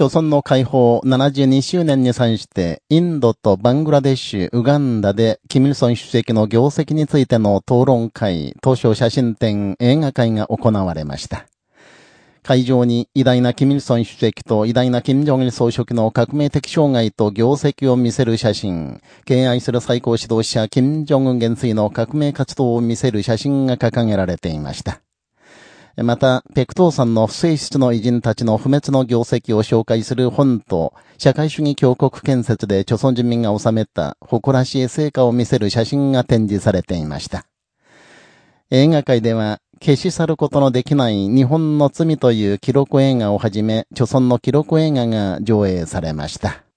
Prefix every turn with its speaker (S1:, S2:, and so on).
S1: 朝鮮の解放72周年に際して、インドとバングラデシュ、ウガンダで、キミルソン主席の業績についての討論会、東証写真展、映画会が行われました。会場に偉大なキミルソン主席と偉大なキム・ジョンイル総書記の革命的障害と業績を見せる写真、敬愛する最高指導者キム・ジョンウン元帥の革命活動を見せる写真が掲げられていました。また、ペクトーさんの不正室の偉人たちの不滅の業績を紹介する本と、社会主義強国建設で朝鮮人民が収めた誇らしい成果を見せる写真が展示されていました。映画界では、消し去ることのできない日本の罪という記録映画をはじめ、朝鮮の記録映画が上映されました。